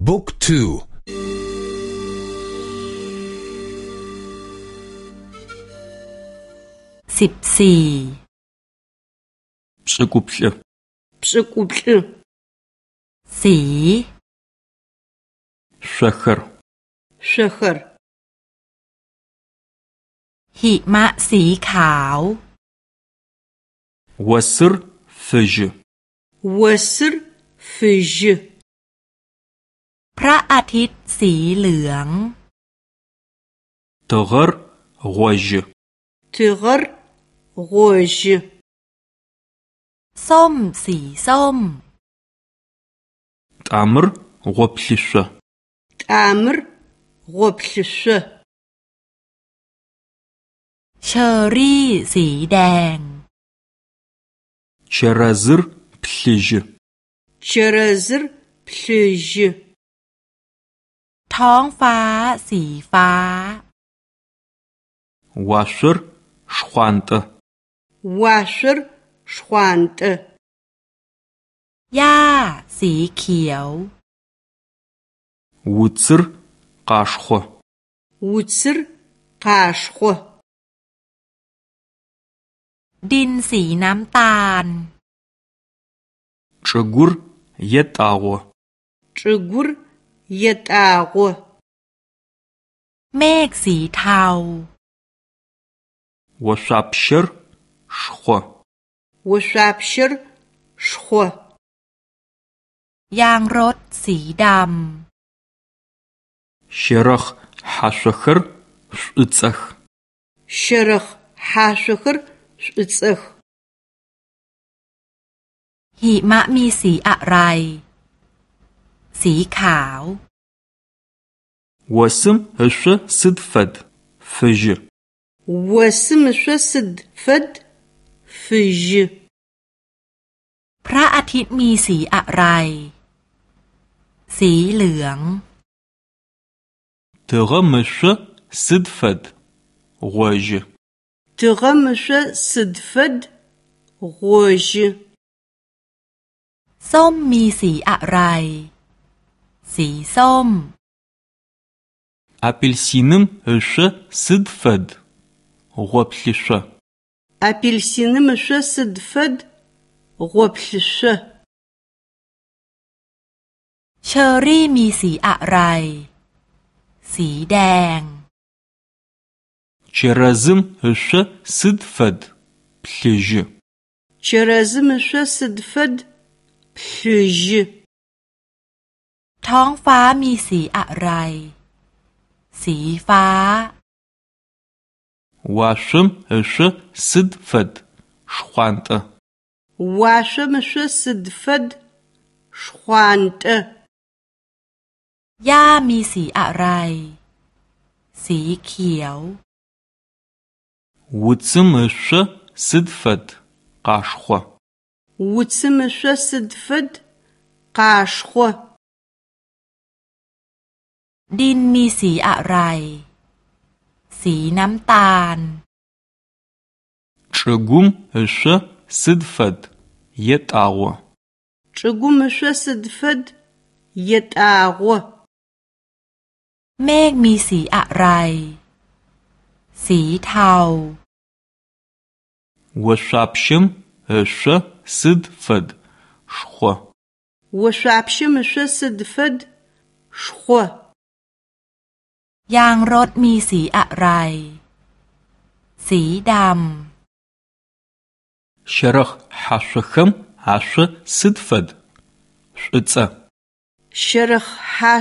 بوك تو. سبسي بشكوبل بشكوبل سي. شخر. شخر. هيت ما سي หิมะสีขาว وسر فج. وسر فج. พระอาทิตย์สีเหลือง تغر غوج تغر غوج ส้มสีส้ม تامر غوبلش تامر غوبلش เชอรี่สีแดง شرزر بلج شرزر بلج ท้องฟ้า สีฟ้าวาชุรชควานต์วาชุรชควานต์หญ้า สีเขียววุตซรกาชขวุตซรกาชขดินสีน้ำตาลชกุรเยตาวชกุร yet'aghu เมฆสีเทา وشابشر شخو وشابشر شخو ยางรถสีดำ شرخ حشخر شئتسخ شرخ حشخر شئتسخ หิมะมีสีอะไร สีขาววสิมอชสิดฟดฟจวสิมอชสิดฟดฟจพระอาทิตย์มีสีอะไร สีเหลืองเทรมชสิดฟดรจเทรมชสิดฟดรจส้มมีสีอะไร สีส้ม апельсиным ышъо сыд фэд гъоплъышъо อ п ลซินมชสดฟดโกพลิช เชอรี่มีสีอะไร สีแดง чэрэзым ышъо сыд фэд плъыжьы เชรซมชสดฟดพลิจ ท้องฟ้ามีสีอะไร สีฟ้า уашъом ышъо сыд фэд шхъуантӏэ วาชมชสดฟดชขวันต หญ้ามีสีอะไร สีเขียว уцым ышъо сыд фэд къашхъо วุษมชส ดฟดกาชข ดินมีสีอะไร สีน้ำตาล чӏыгум ышъо сыд фэд етӏагъо จกุมชสดฟดเยตาโก เมฆมีสีอะไร สีเทา ошъуапщэм ышъо сыд фэд шхъо วชาพชมชสดฟดชข ยางรถมีสีอะไร สีด щэрэхъ хьашъохэм ашъо сыд фэд шӏуцӏэ เชรขฮา